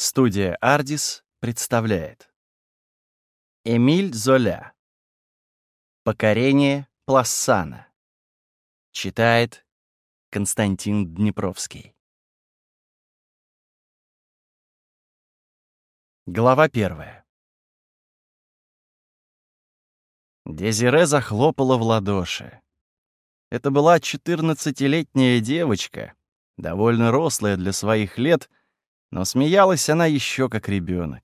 Студия «Ардис» представляет. Эмиль Золя. «Покорение Плассана» Читает Константин Днепровский. Глава первая. Дезире захлопала в ладоши. Это была четырнадцатилетняя девочка, довольно рослая для своих лет, но смеялась она еще как ребенок.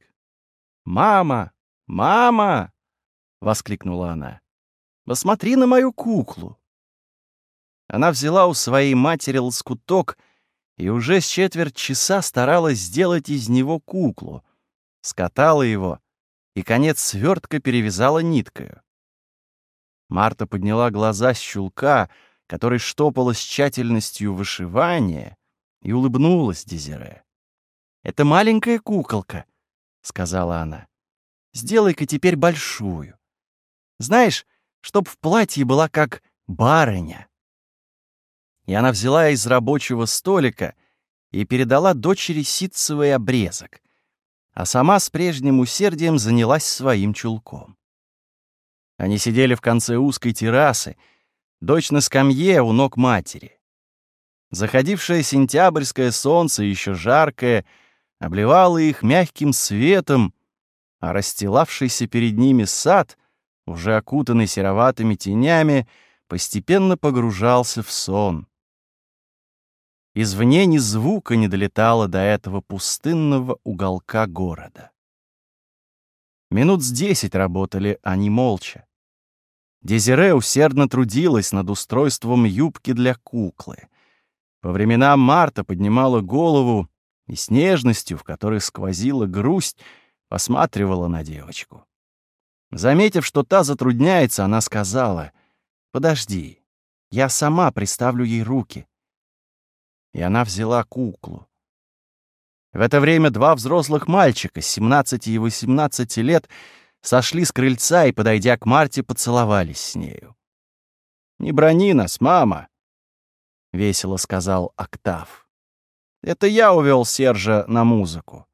«Мама! Мама!» — воскликнула она. «Посмотри на мою куклу!» Она взяла у своей матери лоскуток и уже с четверть часа старалась сделать из него куклу, скатала его и конец свертка перевязала ниткою. Марта подняла глаза с щулка, который штопала с тщательностью вышивания, и улыбнулась Дезире. Это маленькая куколка», — сказала она. «Сделай-ка теперь большую. Знаешь, чтоб в платье была как барыня». И она взяла из рабочего столика и передала дочери ситцевый обрезок, а сама с прежним усердием занялась своим чулком. Они сидели в конце узкой террасы, дочь на скамье у ног матери. Заходившее сентябрьское солнце, еще жаркое, — обливала их мягким светом, а расстилавшийся перед ними сад, уже окутанный сероватыми тенями, постепенно погружался в сон. Извне ни звука не долетало до этого пустынного уголка города. Минут с десять работали они молча. Дезире усердно трудилась над устройством юбки для куклы. По временам Марта поднимала голову и с нежностью, в которой сквозила грусть, посматривала на девочку. Заметив, что та затрудняется, она сказала, «Подожди, я сама приставлю ей руки». И она взяла куклу. В это время два взрослых мальчика, 17 и 18 лет, сошли с крыльца и, подойдя к Марте, поцеловались с нею. «Не брони нас, мама!» — весело сказал Октав. Это я увел Сержа на музыку.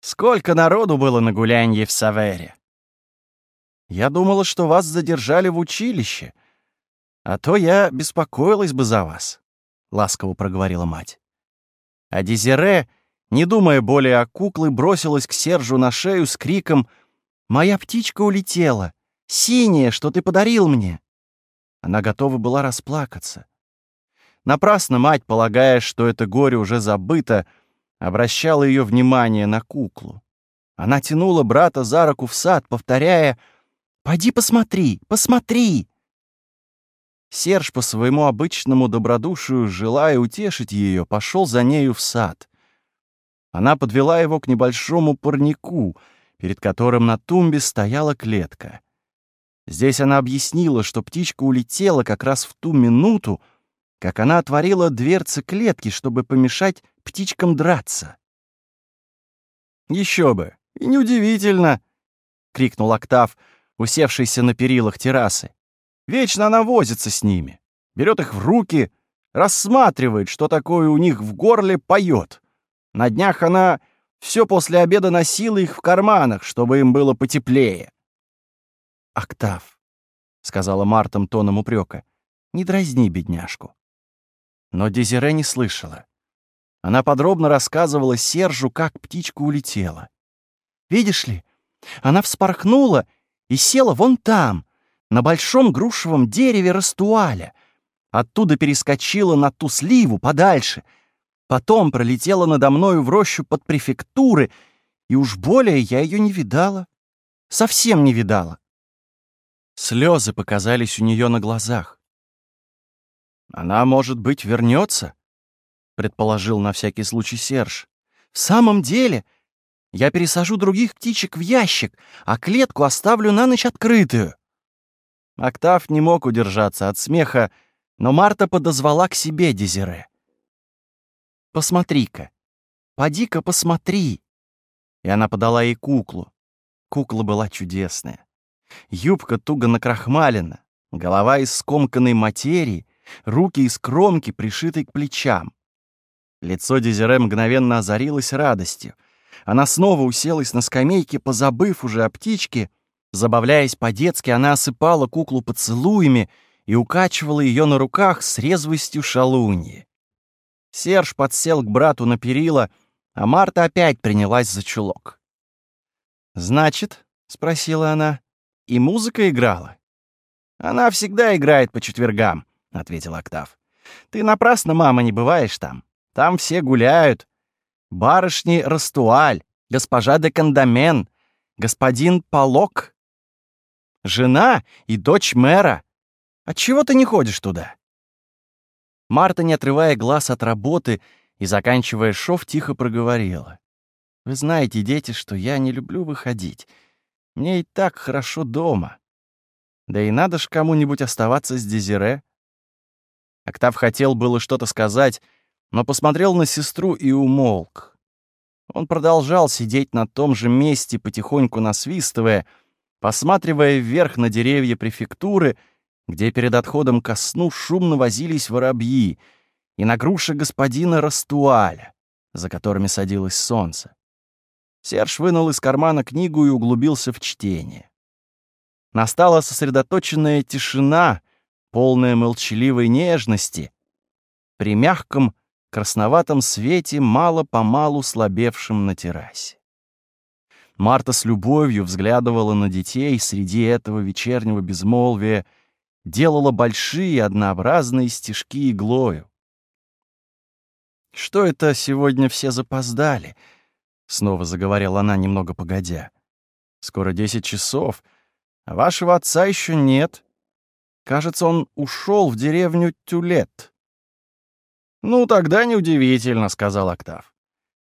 Сколько народу было на гулянье в Савере. Я думала, что вас задержали в училище, а то я беспокоилась бы за вас, — ласково проговорила мать. А Дезире, не думая более о кукле, бросилась к Сержу на шею с криком «Моя птичка улетела! Синяя, что ты подарил мне!» Она готова была расплакаться. Напрасно мать, полагая, что это горе уже забыто, обращала ее внимание на куклу. Она тянула брата за руку в сад, повторяя «Пойди посмотри, посмотри!» Серж по своему обычному добродушию, желая утешить ее, пошел за нею в сад. Она подвела его к небольшому парнику, перед которым на тумбе стояла клетка. Здесь она объяснила, что птичка улетела как раз в ту минуту, как она отворила дверцы клетки, чтобы помешать птичкам драться. «Еще бы! И неудивительно!» — крикнул Октав, усевшийся на перилах террасы. «Вечно она возится с ними, берет их в руки, рассматривает, что такое у них в горле, поет. На днях она все после обеда носила их в карманах, чтобы им было потеплее». «Октав», — сказала Мартом тоном упрека, — «не дразни бедняжку». Но Дезире не слышала. Она подробно рассказывала Сержу, как птичка улетела. «Видишь ли, она вспорхнула и села вон там, на большом грушевом дереве растуаля. Оттуда перескочила на ту сливу подальше. Потом пролетела надо мною в рощу под префектуры, и уж более я ее не видала. Совсем не видала. Слезы показались у нее на глазах. Она, может быть, вернется? предположил на всякий случай Серж. В самом деле, я пересажу других птичек в ящик, а клетку оставлю на ночь открытую. Октав не мог удержаться от смеха, но Марта подозвала к себе Дезире. «Посмотри-ка, поди-ка посмотри!» И она подала ей куклу. Кукла была чудесная. Юбка туго накрахмалена, голова из скомканной материи, руки из кромки, пришитой к плечам. Лицо Дезире мгновенно озарилось радостью. Она снова уселась на скамейке, позабыв уже о птичке. Забавляясь по-детски, она осыпала куклу поцелуями и укачивала ее на руках с резвостью шалуньи. Серж подсел к брату на перила, а Марта опять принялась за чулок. «Значит?» — спросила она. «И музыка играла?» «Она всегда играет по четвергам», — ответил Октав. «Ты напрасно, мама, не бываешь там. Там все гуляют. Барышни Растуаль, госпожа де Кандамен, господин Полок, жена и дочь мэра. Отчего ты не ходишь туда?» Марта, не отрывая глаз от работы и заканчивая шов, тихо проговорила. «Вы знаете, дети, что я не люблю выходить. Мне и так хорошо дома. Да и надо ж кому-нибудь оставаться с Дезире». Октав хотел было что-то сказать, но посмотрел на сестру и умолк. Он продолжал сидеть на том же месте, потихоньку насвистывая, посматривая вверх на деревья префектуры — где перед отходом ко сну шумно возились воробьи, и на груши господина Растуаля, за которыми садилось солнце. Серж вынул из кармана книгу и углубился в чтение. Настала сосредоточенная тишина, полная молчаливой нежности, при мягком красноватом свете, мало-помалу слабевшем на террасе. Марта с любовью взглядывала на детей среди этого вечернего безмолвия, делала большие однообразные стежки иглою. «Что это сегодня все запоздали?» — снова заговорила она немного погодя. «Скоро десять часов, а вашего отца еще нет. Кажется, он ушел в деревню Тюлет». «Ну, тогда неудивительно», — сказал Октав.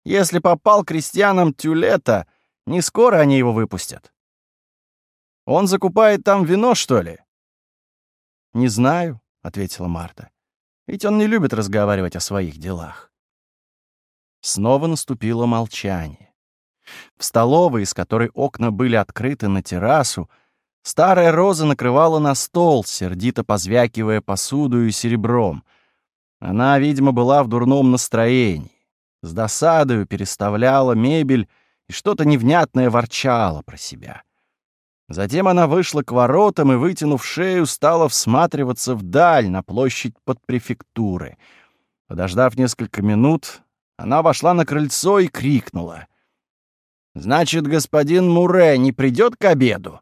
«Если попал крестьянам Тюлета, не скоро они его выпустят». «Он закупает там вино, что ли?» «Не знаю», — ответила Марта. «Ведь он не любит разговаривать о своих делах». Снова наступило молчание. В столовой, из которой окна были открыты на террасу, старая роза накрывала на стол, сердито позвякивая посуду и серебром. Она, видимо, была в дурном настроении. С досадою переставляла мебель и что-то невнятное ворчала про себя. Затем она вышла к воротам и, вытянув шею, стала всматриваться вдаль на площадь под префектуры. Подождав несколько минут, она вошла на крыльцо и крикнула. «Значит, господин Муре не придет к обеду?»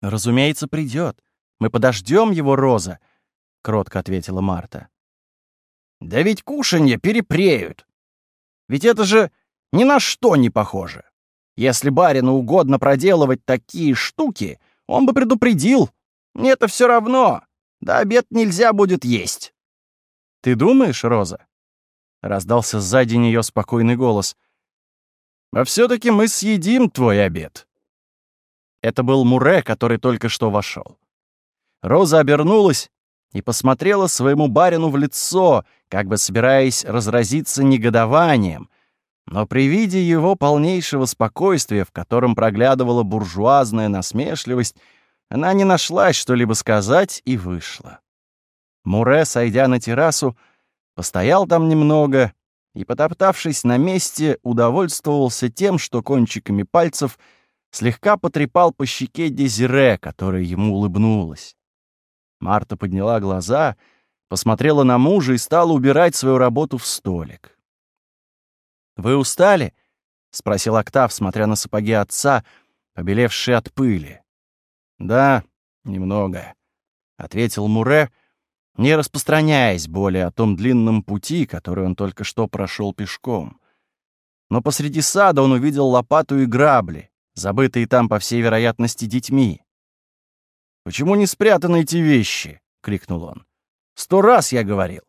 «Разумеется, придет. Мы подождем его, Роза», — кротко ответила Марта. «Да ведь кушанье перепреют. Ведь это же ни на что не похоже. Если барину угодно проделывать такие штуки, он бы предупредил. Мне это все равно. Да обед нельзя будет есть. «Ты думаешь, Роза?» — раздался сзади нее спокойный голос. «А все-таки мы съедим твой обед». Это был Муре, который только что вошел. Роза обернулась и посмотрела своему барину в лицо, как бы собираясь разразиться негодованием — но при виде его полнейшего спокойствия, в котором проглядывала буржуазная насмешливость, она не нашлась что-либо сказать и вышла. Муре, сойдя на террасу, постоял там немного и, потоптавшись на месте, удовольствовался тем, что кончиками пальцев слегка потрепал по щеке Дезире, которая ему улыбнулась. Марта подняла глаза, посмотрела на мужа и стала убирать свою работу в столик. «Вы устали?» — спросил Октав, смотря на сапоги отца, побелевшие от пыли. «Да, немного», — ответил Муре, не распространяясь более о том длинном пути, который он только что прошел пешком. Но посреди сада он увидел лопату и грабли, забытые там, по всей вероятности, детьми. «Почему не спрятаны эти вещи?» — крикнул он. «Сто раз я говорил.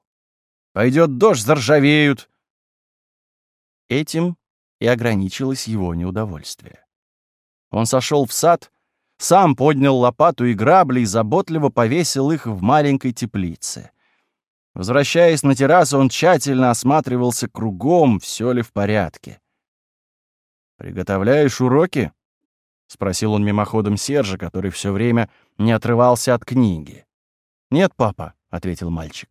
Пойдет дождь, заржавеют, Этим и ограничилось его неудовольствие. Он сошел в сад, сам поднял лопату и грабли и заботливо повесил их в маленькой теплице. Возвращаясь на террасу, он тщательно осматривался кругом, все ли в порядке. «Приготовляешь уроки?» — спросил он мимоходом Сержа, который все время не отрывался от книги. «Нет, папа», — ответил мальчик.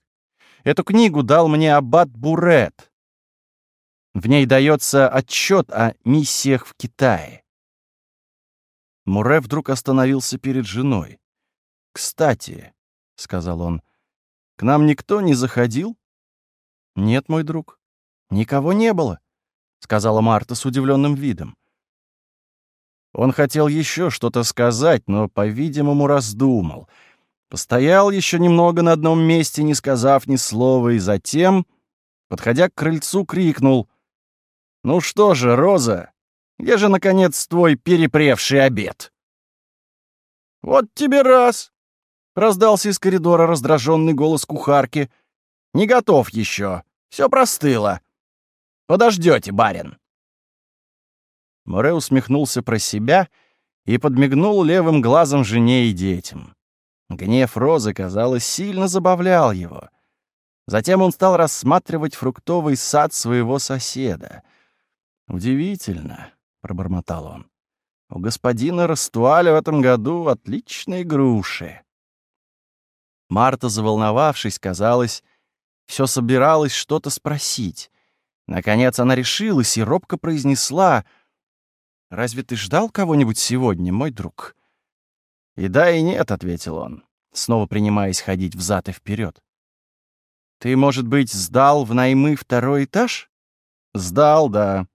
«Эту книгу дал мне аббат Бурет. В ней дается отчет о миссиях в Китае. Муре вдруг остановился перед женой. «Кстати», — сказал он, — «к нам никто не заходил?» «Нет, мой друг, никого не было», — сказала Марта с удивленным видом. Он хотел еще что-то сказать, но, по-видимому, раздумал. Постоял еще немного на одном месте, не сказав ни слова, и затем, подходя к крыльцу, крикнул. «Ну что же, Роза, где же, наконец, твой перепревший обед?» «Вот тебе раз!» — раздался из коридора раздраженный голос кухарки. «Не готов еще. Все простыло. Подождете, барин». Море усмехнулся про себя и подмигнул левым глазом жене и детям. Гнев Розы, казалось, сильно забавлял его. Затем он стал рассматривать фруктовый сад своего соседа. «Удивительно», — пробормотал он. «У господина Растуаля в этом году отличные груши». Марта, заволновавшись, казалось, все собиралась что-то спросить. Наконец она решилась и робко произнесла — Разве ты ждал кого-нибудь сегодня, мой друг?» «И да, и нет», — ответил он, снова принимаясь ходить взад и вперед. «Ты, может быть, сдал в наймы второй этаж?» «Сдал, да».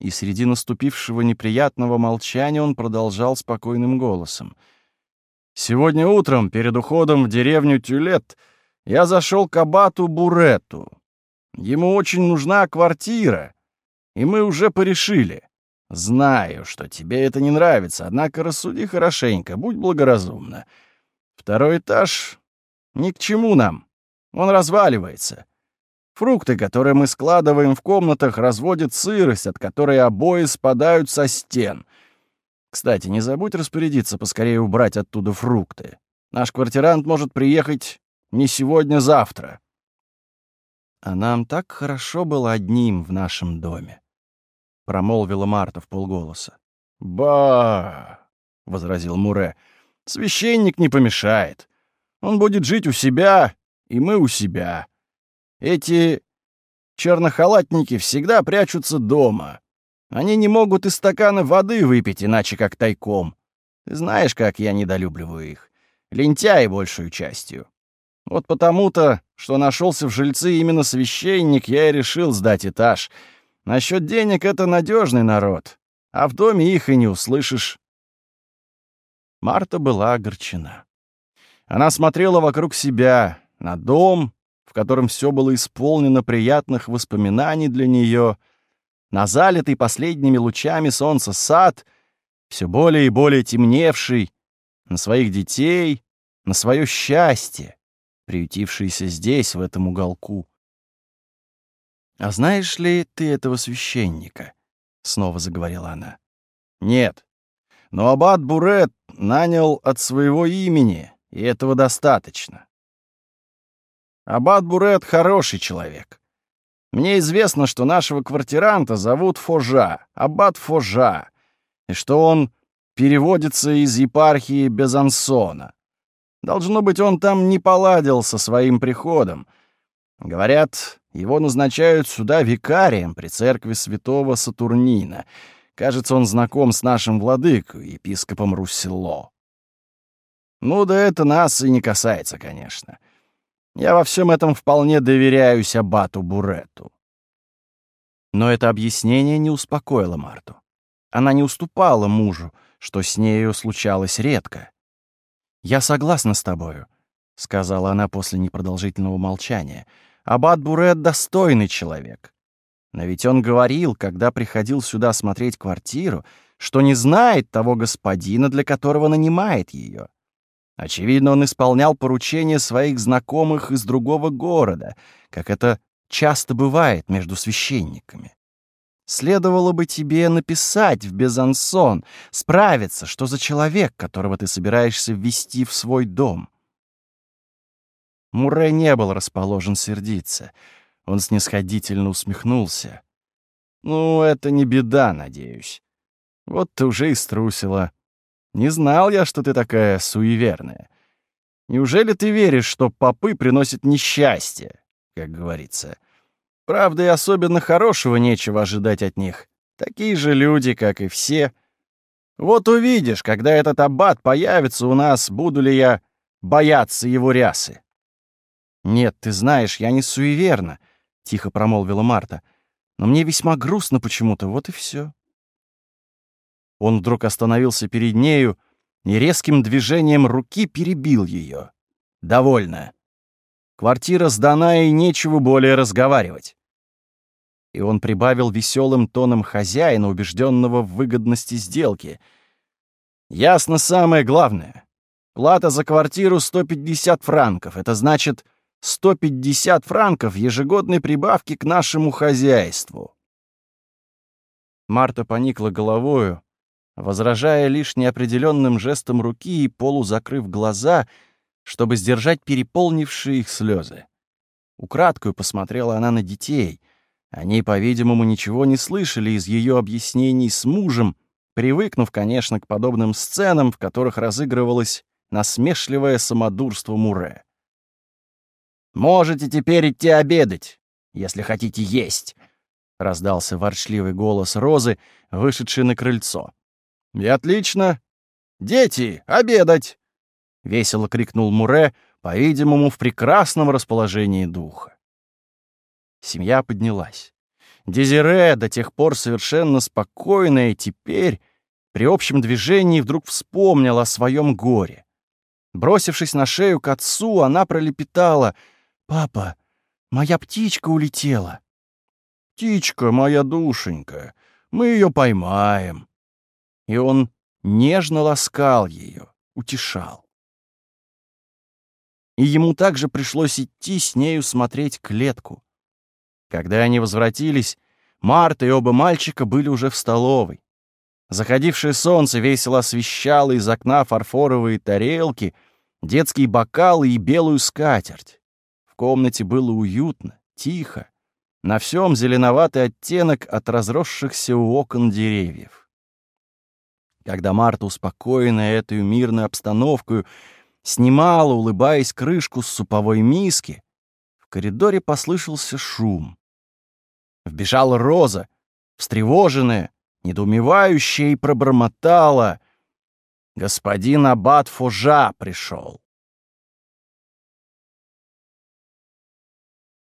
И среди наступившего неприятного молчания он продолжал спокойным голосом. «Сегодня утром, перед уходом в деревню Тюлет, я зашел к абату Бурету. Ему очень нужна квартира, и мы уже порешили. Знаю, что тебе это не нравится, однако рассуди хорошенько, будь благоразумна. Второй этаж ни к чему нам. Он разваливается. Фрукты, которые мы складываем в комнатах, разводят сырость, от которой обои спадают со стен. Кстати, не забудь распорядиться поскорее убрать оттуда фрукты. Наш квартирант может приехать не сегодня-завтра. А нам так хорошо было одним в нашем доме. — промолвила Марта в полголоса. «Ба!» — возразил Муре. «Священник не помешает. Он будет жить у себя, и мы у себя. Эти чернохалатники всегда прячутся дома. Они не могут и стакана воды выпить, иначе как тайком. Ты знаешь, как я недолюбливаю их. Лентяи большую частью. Вот потому-то, что нашелся в жильцы именно священник, я и решил сдать этаж — Насчет денег это надежный народ, а в доме их и не услышишь. Марта была огорчена. Она смотрела вокруг себя, на дом, в котором все было исполнено приятных воспоминаний для нее, на залитый последними лучами солнца сад, все более и более темневший, на своих детей, на свое счастье, приютившееся здесь, в этом уголку. «А знаешь ли ты этого священника?» — снова заговорила она. «Нет. Но аббат Бурет нанял от своего имени, и этого достаточно. Аббат Бурет хороший человек. Мне известно, что нашего квартиранта зовут Фожа, аббат Фожа, и что он переводится из епархии Безансона. Должно быть, он там не поладил со своим приходом. Говорят, его назначают сюда викарием при церкви святого Сатурнина. Кажется, он знаком с нашим владыкой, епископом Руссило. Ну да это нас и не касается, конечно. Я во всем этом вполне доверяюсь аббату Бурету. Но это объяснение не успокоило Марту. Она не уступала мужу, что с нею случалось редко. «Я согласна с тобою», — сказала она после непродолжительного молчания — Аббат Бурет достойный человек. Но ведь он говорил, когда приходил сюда смотреть квартиру, что не знает того господина, для которого нанимает ее. Очевидно, он исполнял поручения своих знакомых из другого города, как это часто бывает между священниками. Следовало бы тебе написать в Безансон, справиться, что за человек, которого ты собираешься ввести в свой дом. Муре не был расположен сердиться. Он снисходительно усмехнулся. «Ну, это не беда, надеюсь. Вот ты уже и струсила. Не знал я, что ты такая суеверная. Неужели ты веришь, что попы приносят несчастье, как говорится? Правда, и особенно хорошего нечего ожидать от них. Такие же люди, как и все. Вот увидишь, когда этот аббат появится у нас, буду ли я бояться его рясы. «Нет, ты знаешь, я не суеверна», — тихо промолвила Марта. «Но мне весьма грустно почему-то, вот и все. Он вдруг остановился перед нею и резким движением руки перебил ее. «Довольно. Квартира сдана, и нечего более разговаривать». И он прибавил веселым тоном хозяина, убежденного в выгодности сделки. «Ясно самое главное. Плата за квартиру 150 франков. Это значит 150 франков ежегодной прибавки к нашему хозяйству». Марта поникла головою, возражая лишь неопределенным жестом руки и полузакрыв глаза, чтобы сдержать переполнившие их слезы. Украдкую посмотрела она на детей. Они, по-видимому, ничего не слышали из ее объяснений с мужем, привыкнув, конечно, к подобным сценам, в которых разыгрывалось насмешливое самодурство Муре. «Можете теперь идти обедать, если хотите есть», — раздался ворчливый голос Розы, вышедший на крыльцо. «И отлично! Дети, обедать!» — весело крикнул Муре, по-видимому, в прекрасном расположении духа. Семья поднялась. Дезире, до тех пор совершенно спокойная, теперь, при общем движении, вдруг вспомнила о своем горе. Бросившись на шею к отцу, она пролепетала. «Папа, моя птичка улетела». «Птичка моя душенька, мы ее поймаем», и он нежно ласкал ее, утешал. И ему также пришлось идти с нею смотреть клетку. Когда они возвратились, Марта и оба мальчика были уже в столовой. Заходившее солнце весело освещало из окна фарфоровые тарелки, детские бокалы и белую скатерть. В комнате было уютно, тихо. На всем зеленоватый оттенок от разросшихся у окон деревьев. Когда Марта, успокоенная этой мирной обстановкой, снимала, улыбаясь, крышку с суповой миски, в коридоре послышался шум. Вбежала Роза, встревоженная, недоумевающая, и пробормотала. «Господин Аббат Фужа пришел».